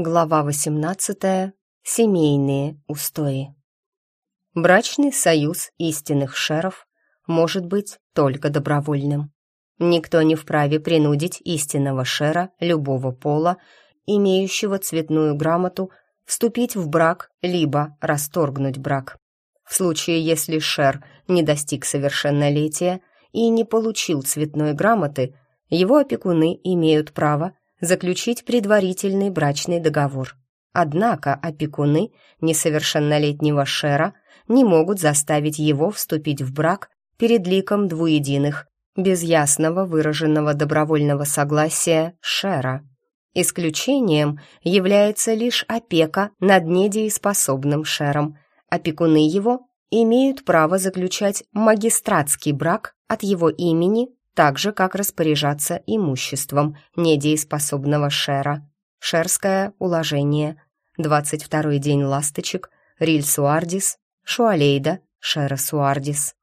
Глава 18. Семейные устои. Брачный союз истинных шеров может быть только добровольным. Никто не вправе принудить истинного шера любого пола, имеющего цветную грамоту, вступить в брак либо расторгнуть брак. В случае, если шер не достиг совершеннолетия и не получил цветной грамоты, его опекуны имеют право заключить предварительный брачный договор. Однако опекуны несовершеннолетнего Шера не могут заставить его вступить в брак перед ликом двуединых, без ясного выраженного добровольного согласия Шера. Исключением является лишь опека над недееспособным Шером. Опекуны его имеют право заключать магистратский брак от его имени так же, как распоряжаться имуществом недееспособного шера. Шерское уложение. 22-й день ласточек. Риль Суардис. Шуалейда. Шера Суардис.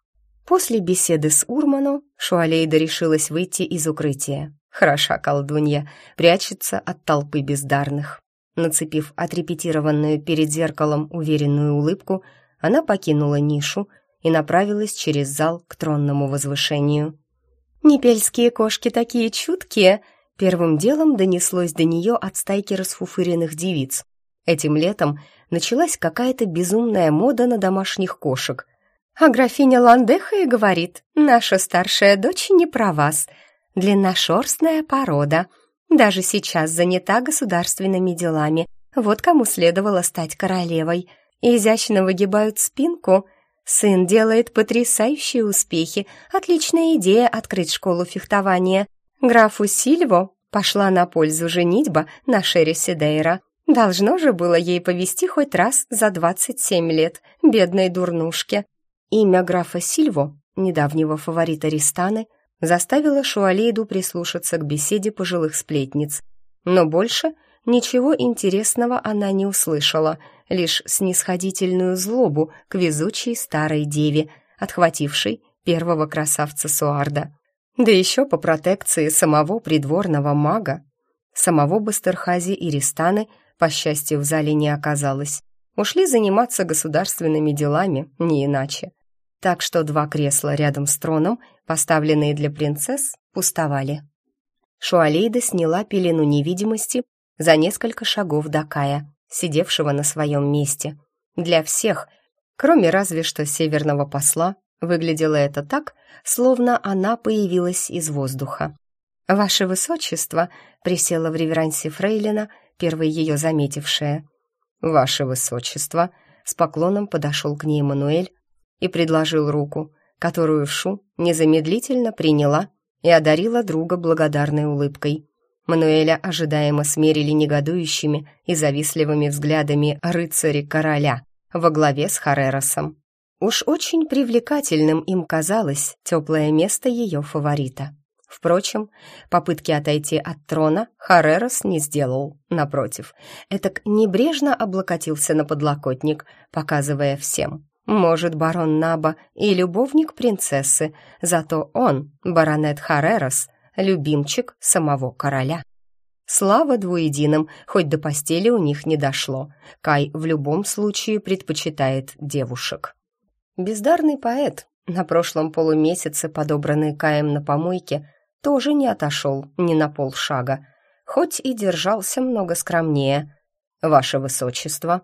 После беседы с Урману Шуалейда решилась выйти из укрытия. Хороша колдунья, прячется от толпы бездарных. Нацепив отрепетированную перед зеркалом уверенную улыбку, она покинула нишу и направилась через зал к тронному возвышению. «Непельские кошки такие чуткие!» Первым делом донеслось до нее от стайки расфуфыренных девиц. Этим летом началась какая-то безумная мода на домашних кошек. А графиня Ландеха и говорит, «Наша старшая дочь не про вас. Длинношерстная порода. Даже сейчас занята государственными делами. Вот кому следовало стать королевой. Изящно выгибают спинку, Сын делает потрясающие успехи. Отличная идея открыть школу фехтования. Графу Сильво пошла на пользу женитьба на Шерри Сидейра. Должно же было ей повести хоть раз за 27 лет, бедной дурнушке. Имя графа Сильво, недавнего фаворита Ристаны, заставило Шуалейду прислушаться к беседе пожилых сплетниц. Но больше ничего интересного она не услышала — лишь снисходительную злобу к везучей старой деве, отхватившей первого красавца Суарда. Да еще по протекции самого придворного мага. Самого Бастерхази и Ристаны, по счастью, в зале не оказалось. Ушли заниматься государственными делами, не иначе. Так что два кресла рядом с троном, поставленные для принцесс, пустовали. Шуалейда сняла пелену невидимости за несколько шагов до Кая сидевшего на своем месте. Для всех, кроме разве что северного посла, выглядело это так, словно она появилась из воздуха. «Ваше высочество», — присела в реверансе Фрейлина, первой ее заметившая. «Ваше высочество», — с поклоном подошел к ней Мануэль и предложил руку, которую Шу незамедлительно приняла и одарила друга благодарной улыбкой. Мануэля ожидаемо смерили негодующими и завистливыми взглядами рыцари-короля во главе с Хареросом. Уж очень привлекательным им казалось теплое место ее фаворита. Впрочем, попытки отойти от трона Харерос не сделал, напротив. Этак небрежно облокотился на подлокотник, показывая всем. Может, барон Наба и любовник принцессы, зато он, баронет Харерос, любимчик самого короля. Слава двуединым, хоть до постели у них не дошло. Кай в любом случае предпочитает девушек. Бездарный поэт, на прошлом полумесяце подобранный Каем на помойке, тоже не отошел ни на полшага, хоть и держался много скромнее. «Ваше высочество!»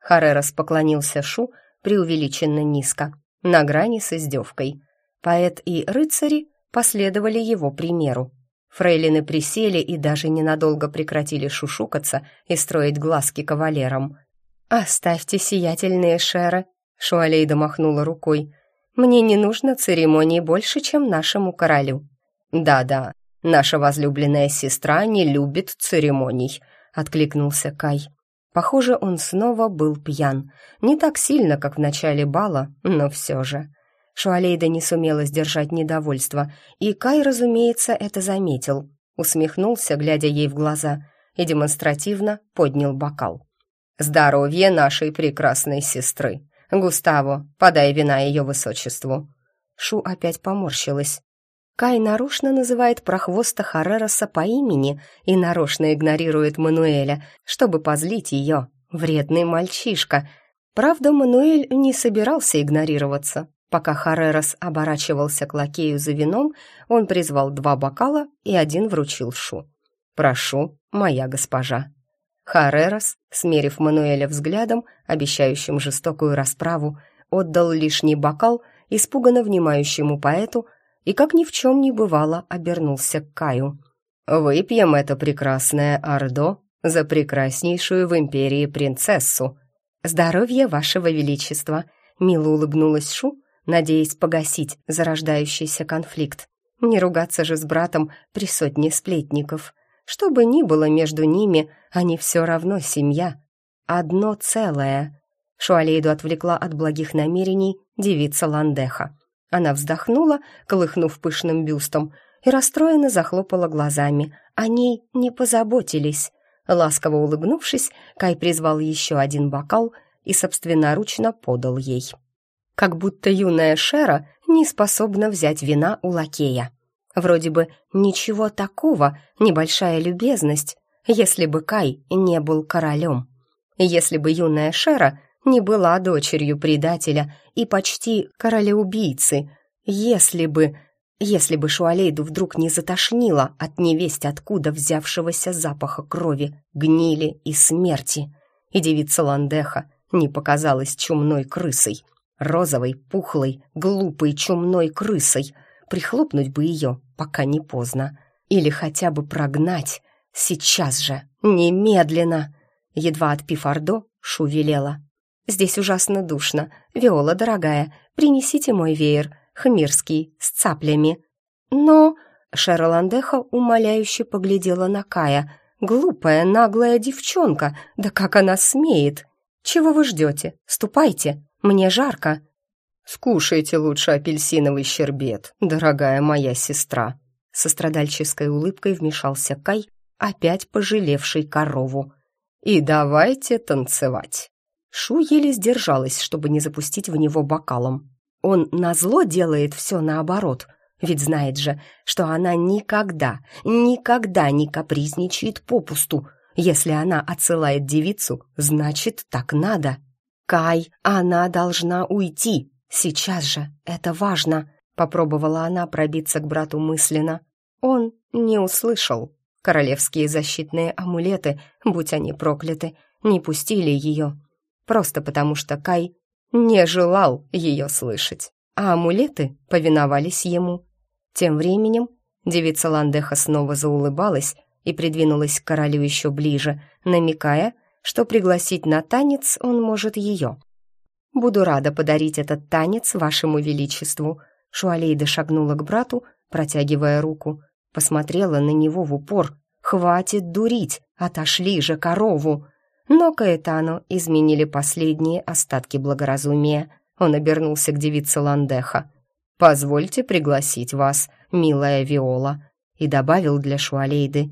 Харерос поклонился Шу преувеличенно низко, на грани с издевкой. Поэт и рыцари последовали его примеру. Фрейлины присели и даже ненадолго прекратили шушукаться и строить глазки кавалерам. «Оставьте сиятельные шеры», — Шуалейда махнула рукой. «Мне не нужно церемоний больше, чем нашему королю». «Да-да, наша возлюбленная сестра не любит церемоний», — откликнулся Кай. Похоже, он снова был пьян. Не так сильно, как в начале бала, но все же. Шуалейда не сумела сдержать недовольство, и Кай, разумеется, это заметил. Усмехнулся, глядя ей в глаза, и демонстративно поднял бокал. «Здоровье нашей прекрасной сестры! Густаво, подай вина ее высочеству!» Шу опять поморщилась. Кай нарочно называет прохвоста Харероса по имени и нарочно игнорирует Мануэля, чтобы позлить ее. Вредный мальчишка. Правда, Мануэль не собирался игнорироваться. Пока Харерос оборачивался к лакею за вином, он призвал два бокала и один вручил Шу. «Прошу, моя госпожа». Харерос, смерив Мануэля взглядом, обещающим жестокую расправу, отдал лишний бокал испуганно внимающему поэту и, как ни в чем не бывало, обернулся к Каю. «Выпьем это прекрасное Ордо за прекраснейшую в империи принцессу». «Здоровье вашего величества!» — мило улыбнулась Шу, надеясь погасить зарождающийся конфликт. Не ругаться же с братом при сотне сплетников. Что бы ни было между ними, они все равно семья. Одно целое. Шуалейду отвлекла от благих намерений девица Ландеха. Она вздохнула, колыхнув пышным бюстом, и расстроенно захлопала глазами. О ней не позаботились. Ласково улыбнувшись, Кай призвал еще один бокал и собственноручно подал ей. Как будто юная Шера не способна взять вина у лакея. Вроде бы ничего такого, небольшая любезность, если бы Кай не был королем. Если бы юная Шера не была дочерью предателя и почти королеубийцы, если бы... Если бы Шуалейду вдруг не затошнило от невесть откуда взявшегося запаха крови, гнили и смерти, и девица Ландеха не показалась чумной крысой, розовой, пухлой, глупой чумной крысой, прихлопнуть бы ее, пока не поздно, или хотя бы прогнать, сейчас же, немедленно. Едва отпив Ордо, Шу велела. Здесь ужасно душно. Виола, дорогая, принесите мой веер, хмирский, с цаплями». «Но...» — Шерландеха умоляюще поглядела на Кая. «Глупая, наглая девчонка, да как она смеет! Чего вы ждете? Ступайте, мне жарко!» «Скушайте лучше апельсиновый щербет, дорогая моя сестра!» Со страдальческой улыбкой вмешался Кай, опять пожалевший корову. «И давайте танцевать!» Шу еле сдержалась, чтобы не запустить в него бокалом. Он назло делает все наоборот, ведь знает же, что она никогда, никогда не капризничает попусту. Если она отсылает девицу, значит, так надо. Кай, она должна уйти. Сейчас же, это важно. Попробовала она пробиться к брату мысленно. Он не услышал. Королевские защитные амулеты, будь они прокляты, не пустили ее просто потому что Кай не желал ее слышать, а амулеты повиновались ему. Тем временем девица Ландеха снова заулыбалась и придвинулась к королю еще ближе, намекая, что пригласить на танец он может ее. «Буду рада подарить этот танец вашему величеству», Шуалейда шагнула к брату, протягивая руку, посмотрела на него в упор. «Хватит дурить, отошли же корову!» Но Каэтану изменили последние остатки благоразумия. Он обернулся к девице Ландеха. «Позвольте пригласить вас, милая Виола», и добавил для Шуалейды.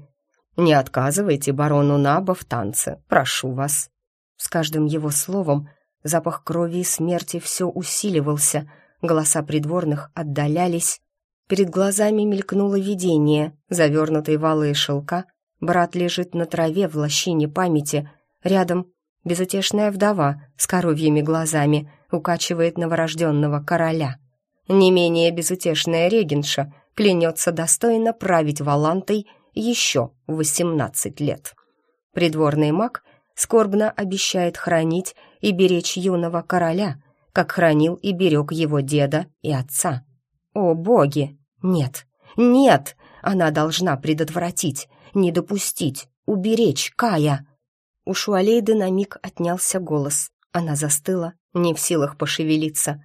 «Не отказывайте барону Наба в танце, прошу вас». С каждым его словом запах крови и смерти все усиливался, голоса придворных отдалялись. Перед глазами мелькнуло видение, завернутый в алые шелка. Брат лежит на траве в лощине памяти, Рядом безутешная вдова с коровьими глазами укачивает новорожденного короля. Не менее безутешная регенша клянется достойно править Валантой еще восемнадцать лет. Придворный маг скорбно обещает хранить и беречь юного короля, как хранил и берег его деда и отца. О, боги! Нет, нет! Она должна предотвратить, не допустить, уберечь Кая. У Шуалейды на миг отнялся голос. Она застыла, не в силах пошевелиться.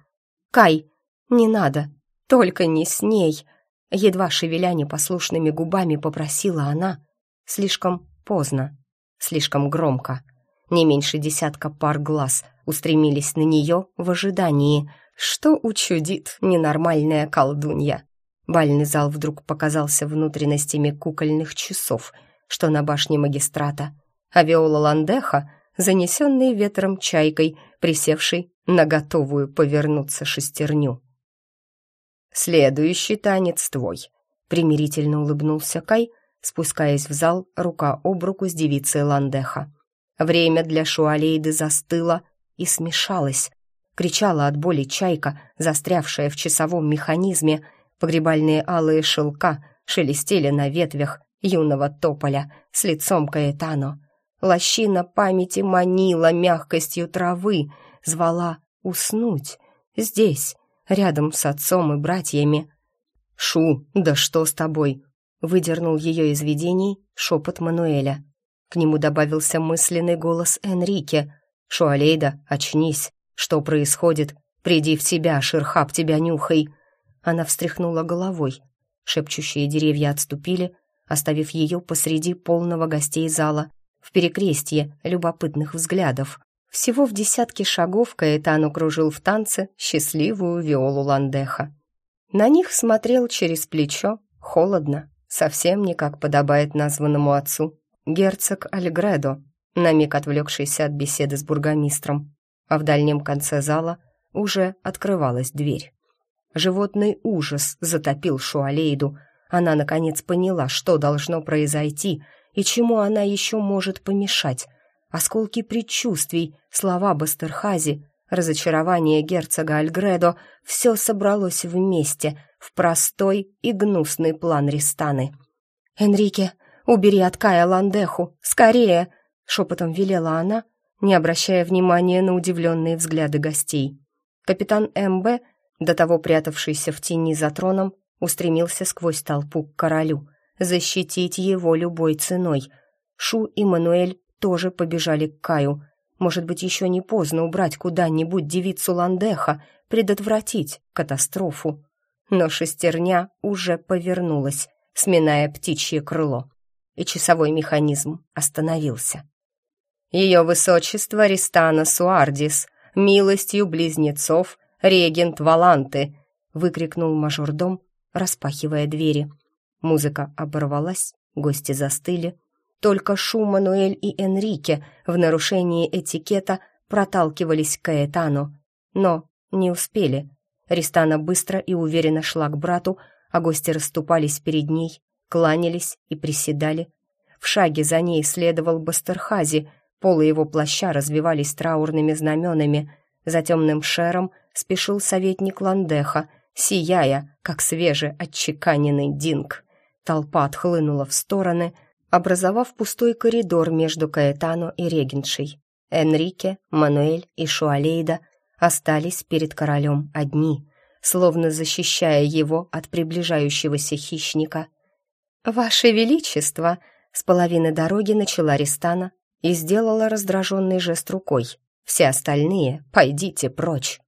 «Кай, не надо, только не с ней!» Едва шевеля непослушными губами попросила она. Слишком поздно, слишком громко. Не меньше десятка пар глаз устремились на нее в ожидании. Что учудит ненормальная колдунья? Бальный зал вдруг показался внутренностями кукольных часов, что на башне магистрата а Виола Ландеха, занесенный ветром чайкой, присевший на готовую повернуться шестерню. Следующий танец твой», — примирительно улыбнулся Кай, спускаясь в зал рука об руку с девицей Ландеха. Время для Шуалейды застыло и смешалось. Кричала от боли чайка, застрявшая в часовом механизме. Погребальные алые шелка шелестели на ветвях юного тополя с лицом Каэтано. Лощина памяти манила мягкостью травы, звала уснуть здесь, рядом с отцом и братьями. «Шу, да что с тобой?» выдернул ее из видений шепот Мануэля. К нему добавился мысленный голос Энрике. «Шуалейда, очнись! Что происходит? Приди в себя, Шерхаб, тебя нюхай!» Она встряхнула головой. Шепчущие деревья отступили, оставив ее посреди полного гостей зала, в перекрестье любопытных взглядов. Всего в десятке шагов Каэтан укружил в танце счастливую Виолу Ландеха. На них смотрел через плечо, холодно, совсем не как подобает названному отцу, герцог Альгредо, на миг отвлекшийся от беседы с бургомистром, а в дальнем конце зала уже открывалась дверь. Животный ужас затопил Шуалейду. Она, наконец, поняла, что должно произойти и чему она еще может помешать — осколки предчувствий, слова Бастерхази, разочарование герцога Альгредо — все собралось вместе в простой и гнусный план Ристаны. «Энрике, убери от Кая Ландеху, скорее!» — шепотом велела она, не обращая внимания на удивленные взгляды гостей. Капитан МБ, до того прятавшийся в тени за троном, устремился сквозь толпу к королю, защитить его любой ценой. Шу и Мануэль тоже побежали к Каю. Может быть, еще не поздно убрать куда-нибудь девицу Ландеха, предотвратить катастрофу. Но шестерня уже повернулась, сминая птичье крыло, и часовой механизм остановился. Ее высочество Ристана Суардис, милостью близнецов, регент Валанты, выкрикнул мажордом, распахивая двери. Музыка оборвалась, гости застыли, только Шу, Мануэль и Энрике в нарушении этикета проталкивались к Каэтану, но не успели. Ристана быстро и уверенно шла к брату, а гости расступались перед ней, кланялись и приседали. В шаге за ней следовал Бастерхази, полы его плаща развивались траурными знаменами. За темным шером спешил советник Ландеха, сияя, как свеже отчеканенный динг. Толпа отхлынула в стороны — образовав пустой коридор между Каэтано и регеншей. Энрике, Мануэль и Шуалейда остались перед королем одни, словно защищая его от приближающегося хищника. «Ваше Величество!» — с половины дороги начала Ристана и сделала раздраженный жест рукой. «Все остальные, пойдите прочь!»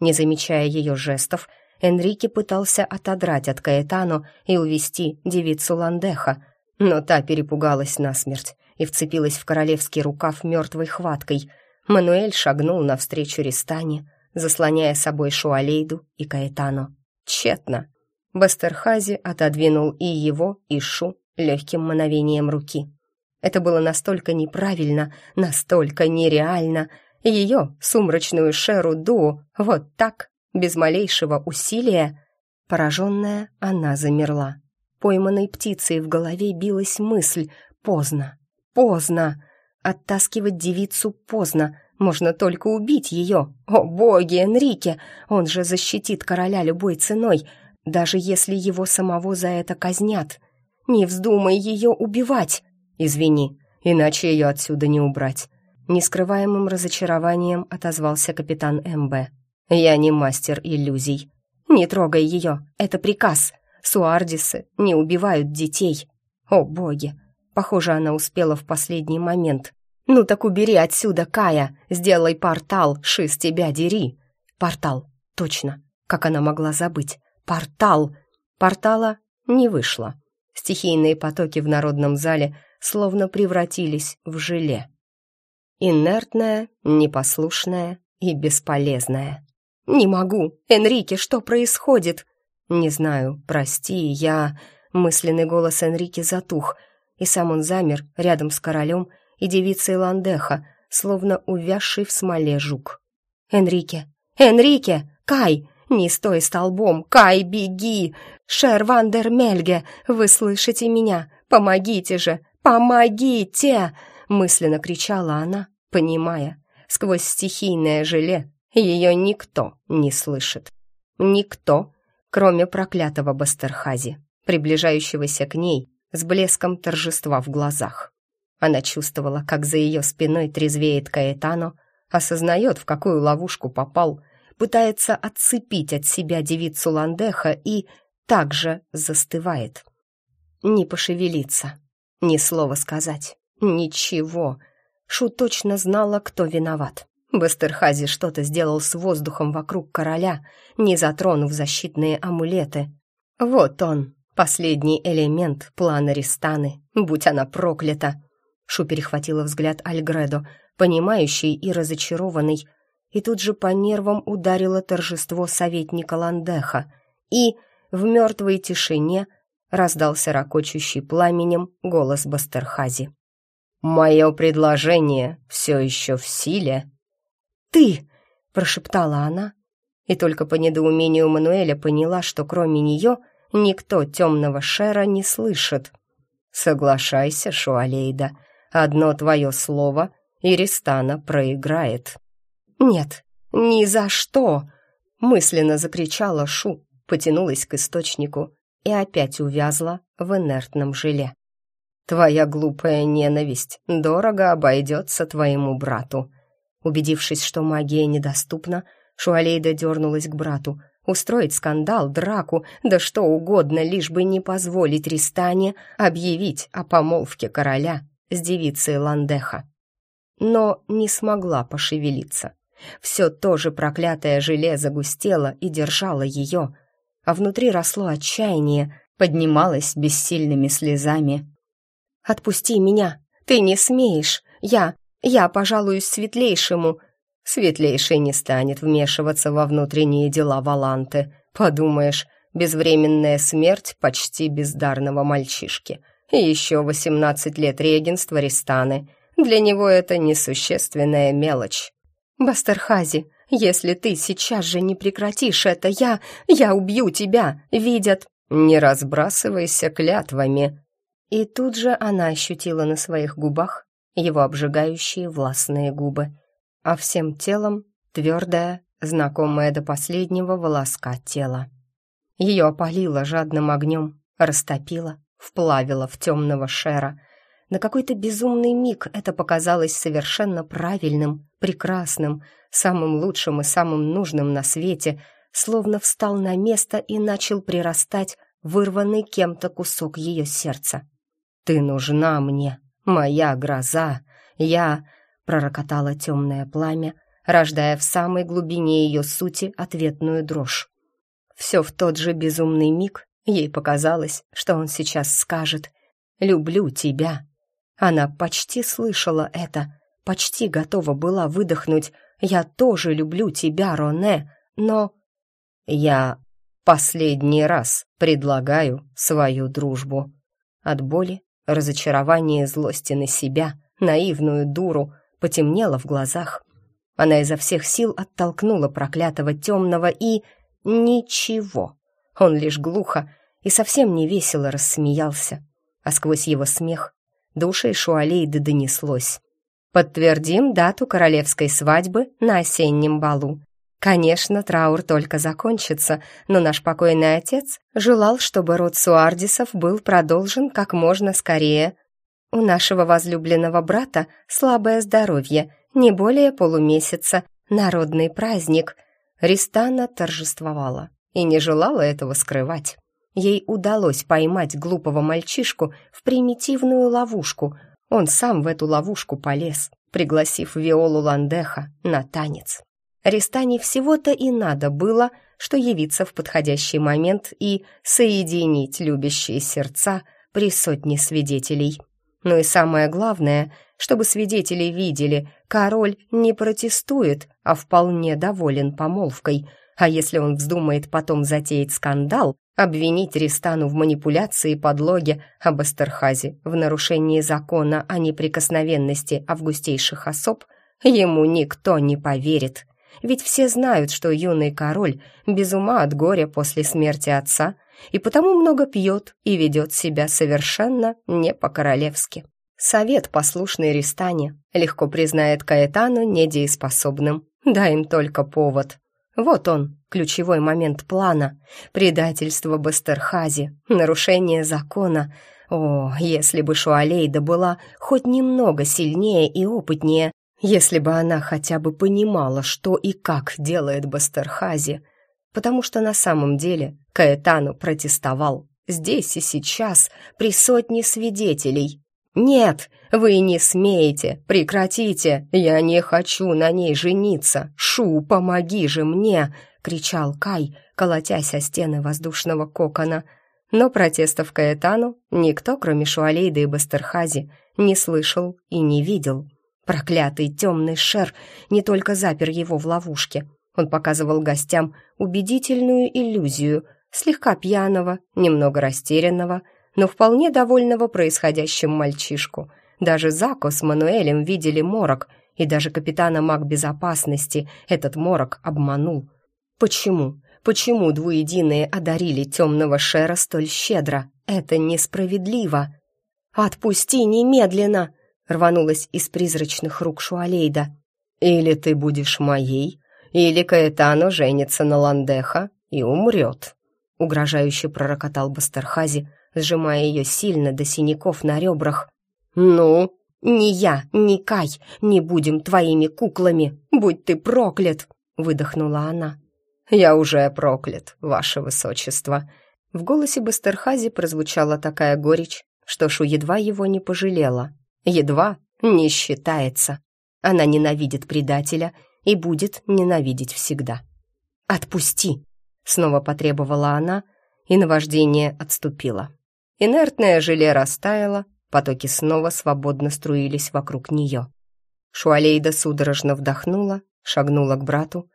Не замечая ее жестов, Энрике пытался отодрать от Каэтано и увести девицу Ландеха, но та перепугалась насмерть и вцепилась в королевский рукав мертвой хваткой. Мануэль шагнул навстречу Ристане, заслоняя собой Шуалейду и Каэтано. Тщетно. Бастерхази отодвинул и его, и Шу легким мановением руки. Это было настолько неправильно, настолько нереально. Ее, сумрачную Шеру Дуо, вот так, без малейшего усилия. Пораженная, она замерла. Пойманной птицей в голове билась мысль «Поздно! Поздно!» Оттаскивать девицу поздно, можно только убить ее. О боги, Энрике! Он же защитит короля любой ценой, даже если его самого за это казнят. Не вздумай ее убивать! Извини, иначе ее отсюда не убрать. Нескрываемым разочарованием отозвался капитан МБ. «Я не мастер иллюзий». «Не трогай ее, это приказ», Суардисы не убивают детей. О, боги! Похоже, она успела в последний момент. Ну так убери отсюда, Кая! Сделай портал, ши с тебя дери! Портал, точно. Как она могла забыть? Портал! Портала не вышло. Стихийные потоки в народном зале словно превратились в желе. Инертная, непослушная и бесполезная. «Не могу! Энрике, что происходит?» «Не знаю, прости, я...» Мысленный голос Энрике затух, и сам он замер рядом с королем и девицей Ландеха, словно увязший в смоле жук. «Энрике! Энрике! Кай! не стой столбом! Кай, беги! Шер Вандермельге, вы слышите меня? Помогите же! Помогите!» Мысленно кричала она, понимая, сквозь стихийное желе ее никто не слышит. Никто, кроме проклятого Бастерхази, приближающегося к ней с блеском торжества в глазах. Она чувствовала, как за ее спиной трезвеет Каэтано, осознает, в какую ловушку попал, пытается отцепить от себя девицу Ландеха и также застывает. Не пошевелиться, ни слова сказать, ничего. Шу точно знала, кто виноват. Бастерхази что-то сделал с воздухом вокруг короля, не затронув защитные амулеты. Вот он, последний элемент плана Ристаны, будь она проклята. Шу перехватила взгляд Альгредо, понимающий и разочарованный, и тут же по нервам ударило торжество советника Ландеха, и в мертвой тишине раздался ракочущий пламенем голос Бастерхази. «Мое предложение все еще в силе?» «Ты!» — прошептала она, и только по недоумению Мануэля поняла, что кроме нее никто темного Шера не слышит. «Соглашайся, Шуалейда, одно твое слово, и Ристана проиграет». «Нет, ни за что!» — мысленно закричала Шу, потянулась к источнику и опять увязла в инертном желе. «Твоя глупая ненависть дорого обойдется твоему брату», Убедившись, что магия недоступна, Шуалейда дернулась к брату. Устроить скандал, драку, да что угодно, лишь бы не позволить Ристане объявить о помолвке короля с девицей Ландеха. Но не смогла пошевелиться. Все то же проклятое железо густело и держало ее, а внутри росло отчаяние, поднималось бессильными слезами. «Отпусти меня! Ты не смеешь! Я... Я пожалуюсь светлейшему». Светлейший не станет вмешиваться во внутренние дела Валанты. Подумаешь, безвременная смерть почти бездарного мальчишки. И еще восемнадцать лет регенства Ристаны. Для него это несущественная мелочь. «Бастерхази, если ты сейчас же не прекратишь это, я... я убью тебя, видят...» «Не разбрасывайся клятвами». И тут же она ощутила на своих губах его обжигающие властные губы, а всем телом твердое, знакомое до последнего волоска тело. Ее опалило жадным огнем, растопило, вплавило в темного шера. На какой-то безумный миг это показалось совершенно правильным, прекрасным, самым лучшим и самым нужным на свете, словно встал на место и начал прирастать вырванный кем-то кусок ее сердца. «Ты нужна мне», «Моя гроза! Я...» — пророкотало темное пламя, рождая в самой глубине ее сути ответную дрожь. Все в тот же безумный миг ей показалось, что он сейчас скажет «Люблю тебя». Она почти слышала это, почти готова была выдохнуть «Я тоже люблю тебя, Роне», но... «Я последний раз предлагаю свою дружбу». От боли Разочарование и злости на себя, наивную дуру, потемнело в глазах. Она изо всех сил оттолкнула проклятого темного и... Ничего. Он лишь глухо и совсем не весело рассмеялся. А сквозь его смех до ушей Шуалейды донеслось. «Подтвердим дату королевской свадьбы на осеннем балу. Конечно, траур только закончится, но наш покойный отец желал, чтобы род Суардисов был продолжен как можно скорее. У нашего возлюбленного брата слабое здоровье, не более полумесяца, народный праздник. Ристана торжествовала и не желала этого скрывать. Ей удалось поймать глупого мальчишку в примитивную ловушку. Он сам в эту ловушку полез, пригласив Виолу Ландеха на танец. Ристане всего-то и надо было, что явиться в подходящий момент и соединить любящие сердца при сотне свидетелей. Ну и самое главное, чтобы свидетели видели, король не протестует, а вполне доволен помолвкой, а если он вздумает потом затеять скандал, обвинить Ристану в манипуляции и подлоге об Эстерхазе в нарушении закона о неприкосновенности августейших особ, ему никто не поверит. Ведь все знают, что юный король без ума от горя после смерти отца и потому много пьет и ведет себя совершенно не по-королевски. Совет, послушный Ристане, легко признает Каэтану недееспособным. Дай им только повод. Вот он, ключевой момент плана. Предательство Бастерхази, нарушение закона. О, если бы Шуалейда была хоть немного сильнее и опытнее, если бы она хотя бы понимала, что и как делает Бастерхази, потому что на самом деле Каэтану протестовал здесь и сейчас при сотне свидетелей. «Нет, вы не смеете, прекратите, я не хочу на ней жениться, Шу, помоги же мне!» — кричал Кай, колотясь о стены воздушного кокона. Но протестов Каэтану никто, кроме Шуалейда и Бастерхази, не слышал и не видел. Проклятый темный шер не только запер его в ловушке, он показывал гостям убедительную иллюзию слегка пьяного, немного растерянного, но вполне довольного происходящим мальчишку. Даже Зако с Мануэлем видели морок, и даже капитана маг безопасности этот морок обманул. Почему? Почему двуединые одарили темного Шера столь щедро? Это несправедливо. «Отпусти немедленно!» — рванулась из призрачных рук Шуалейда. «Или ты будешь моей, или Каэтано женится на Ландеха и умрет», — угрожающе пророкотал Бастерхази, сжимая ее сильно до синяков на ребрах. «Ну?» «Ни я, ни Кай не будем твоими куклами, будь ты проклят!» — выдохнула она. «Я уже проклят, ваше высочество!» В голосе Бастерхази прозвучала такая горечь, что Шу едва его не пожалела. Едва не считается. Она ненавидит предателя и будет ненавидеть всегда. «Отпусти!» — снова потребовала она, и наваждение отступило. Инертное желе растаяло, потоки снова свободно струились вокруг нее. Шуалейда судорожно вдохнула, шагнула к брату,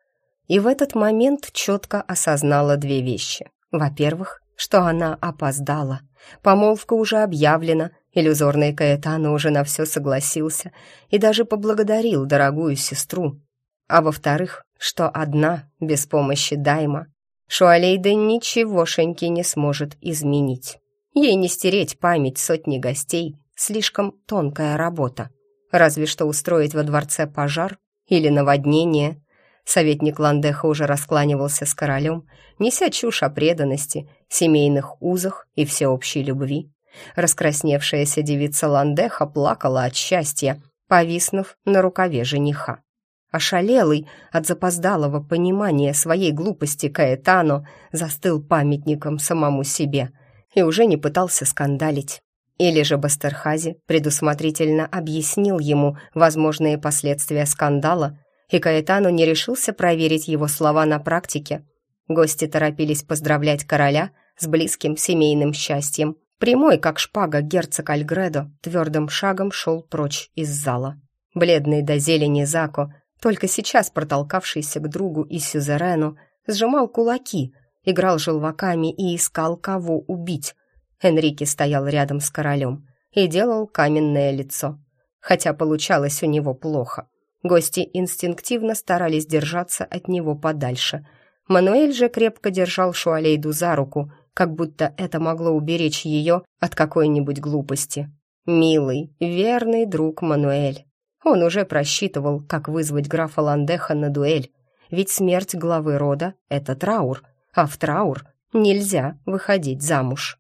и в этот момент четко осознала две вещи. Во-первых, что она опоздала. Помолвка уже объявлена, иллюзорный Каэтано уже на все согласился и даже поблагодарил дорогую сестру, а во-вторых, что одна, без помощи Дайма, Шуалейда ничегошеньки не сможет изменить. Ей не стереть память сотни гостей, слишком тонкая работа. Разве что устроить во дворце пожар или наводнение. Советник Ландеха уже раскланивался с королем, неся чушь о преданности, семейных узах и всеобщей любви. Раскрасневшаяся девица Ландеха плакала от счастья, повиснув на рукаве жениха. Ошалелый от запоздалого понимания своей глупости Каэтано застыл памятником самому себе и уже не пытался скандалить. Или же Бастерхази предусмотрительно объяснил ему возможные последствия скандала, и Каэтано не решился проверить его слова на практике. Гости торопились поздравлять короля с близким семейным счастьем. Прямой, как шпага, герцог Альгредо твердым шагом шел прочь из зала. Бледный до зелени Зако только сейчас протолкавшийся к другу и сюзерену, сжимал кулаки, играл желваками и искал, кого убить. Энрике стоял рядом с королем и делал каменное лицо, хотя получалось у него плохо. Гости инстинктивно старались держаться от него подальше. Мануэль же крепко держал Шуалейду за руку, как будто это могло уберечь ее от какой-нибудь глупости. Милый, верный друг Мануэль. Он уже просчитывал, как вызвать графа Ландеха на дуэль, ведь смерть главы рода — это траур, а в траур нельзя выходить замуж.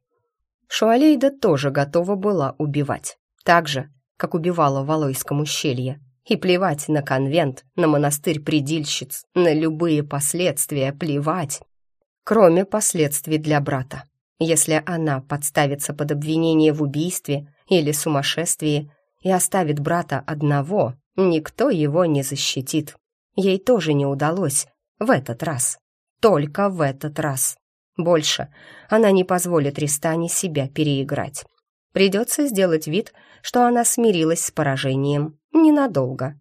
Шуалейда тоже готова была убивать, так же, как убивала в Алойском ущелье, и плевать на конвент, на монастырь предильщиц, на любые последствия плевать, кроме последствий для брата. Если она подставится под обвинение в убийстве или сумасшествии, и оставит брата одного, никто его не защитит. Ей тоже не удалось в этот раз. Только в этот раз. Больше она не позволит Ристане себя переиграть. Придется сделать вид, что она смирилась с поражением ненадолго.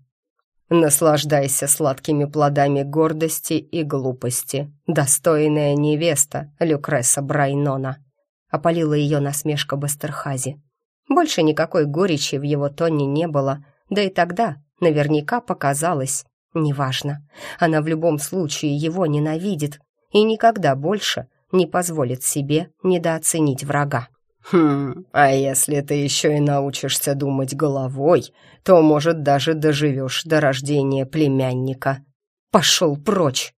«Наслаждайся сладкими плодами гордости и глупости, достойная невеста Люкреса Брайнона», — опалила ее насмешка Бастерхази. Больше никакой горечи в его тоне не было, да и тогда наверняка показалось. Неважно. Она в любом случае его ненавидит и никогда больше не позволит себе недооценить врага. «Хм, а если ты еще и научишься думать головой, то, может, даже доживешь до рождения племянника». «Пошел прочь!»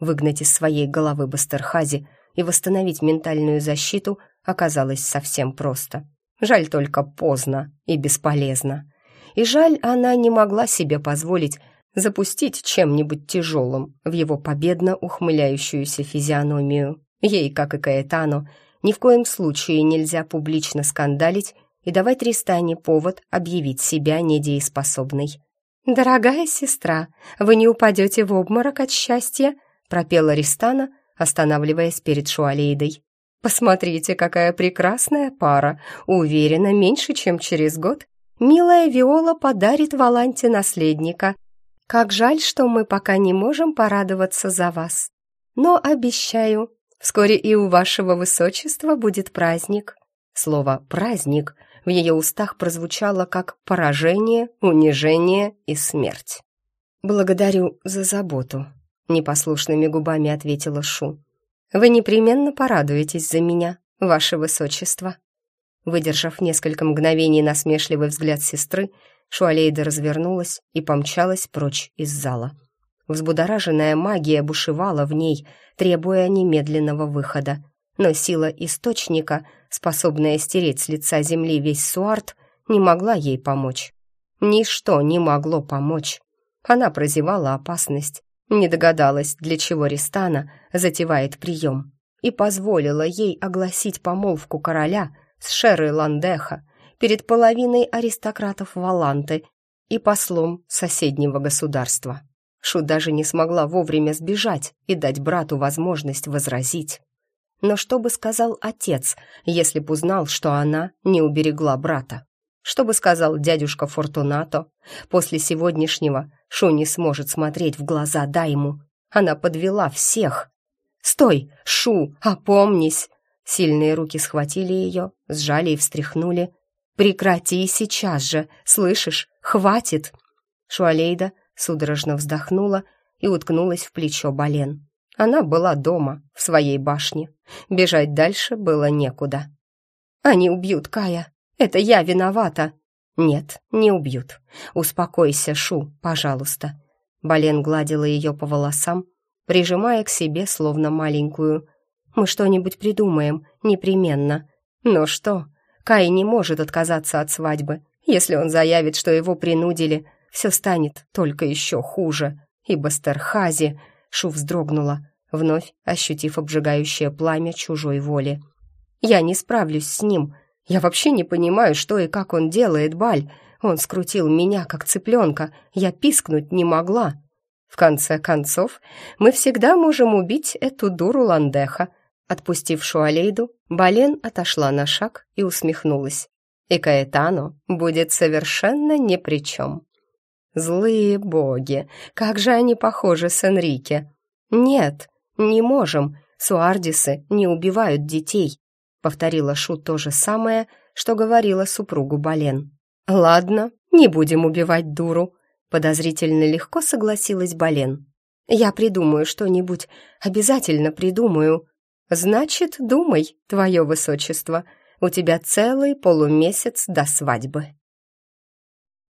Выгнать из своей головы Бастерхази и восстановить ментальную защиту оказалось совсем просто. Жаль только поздно и бесполезно. И жаль, она не могла себе позволить запустить чем-нибудь тяжелым в его победно ухмыляющуюся физиономию. Ей, как и Каэтану, ни в коем случае нельзя публично скандалить и давать Ристане повод объявить себя недееспособной. «Дорогая сестра, вы не упадете в обморок от счастья?» пропела Ристана, останавливаясь перед Шуалейдой. «Посмотрите, какая прекрасная пара! Уверена, меньше, чем через год милая Виола подарит Валанте наследника. Как жаль, что мы пока не можем порадоваться за вас. Но обещаю, вскоре и у вашего высочества будет праздник». Слово «праздник» в ее устах прозвучало как поражение, унижение и смерть. «Благодарю за заботу», непослушными губами ответила Шу. Вы непременно порадуетесь за меня, ваше высочество. Выдержав несколько мгновений насмешливый взгляд сестры, Шуалейда развернулась и помчалась прочь из зала. Взбудораженная магия бушевала в ней, требуя немедленного выхода. Но сила источника, способная стереть с лица земли весь Суарт, не могла ей помочь. Ничто не могло помочь. Она прозевала опасность, не догадалась, для чего Ристана затевает прием, и позволила ей огласить помолвку короля с Шерой Ландеха перед половиной аристократов Валанты и послом соседнего государства. Шу даже не смогла вовремя сбежать и дать брату возможность возразить. Но что бы сказал отец, если б узнал, что она не уберегла брата? Что бы сказал дядюшка Фортунато? После сегодняшнего Шу не сможет смотреть в глаза Дайму. Она подвела всех. «Стой, Шу, опомнись!» Сильные руки схватили ее, сжали и встряхнули. «Прекрати сейчас же, слышишь? Хватит!» Шуалейда судорожно вздохнула и уткнулась в плечо Бален. Она была дома, в своей башне. Бежать дальше было некуда. «Они убьют Кая!» Это я виновата!» «Нет, не убьют. Успокойся, Шу, пожалуйста». Бален гладила ее по волосам, прижимая к себе, словно маленькую. «Мы что-нибудь придумаем, непременно. Но что? Кай не может отказаться от свадьбы. Если он заявит, что его принудили, все станет только еще хуже. И Бастерхази...» Шу вздрогнула, вновь ощутив обжигающее пламя чужой воли. «Я не справлюсь с ним», я вообще не понимаю, что и как он делает, Баль. Он скрутил меня, как цыпленка. Я пискнуть не могла. В конце концов, мы всегда можем убить эту дуру Ландеха. Отпустив Шуалейду, Бален отошла на шаг и усмехнулась. И Каэтано будет совершенно ни при чем. Злые боги, как же они похожи с Энрике. Нет, не можем. Суардисы не убивают детей. Повторила Шу то же самое, что говорила супругу Бален. «Ладно, не будем убивать дуру», — подозрительно легко согласилась Бален. «Я придумаю что-нибудь, обязательно придумаю». «Значит, думай, твое высочество, у тебя целый полумесяц до свадьбы».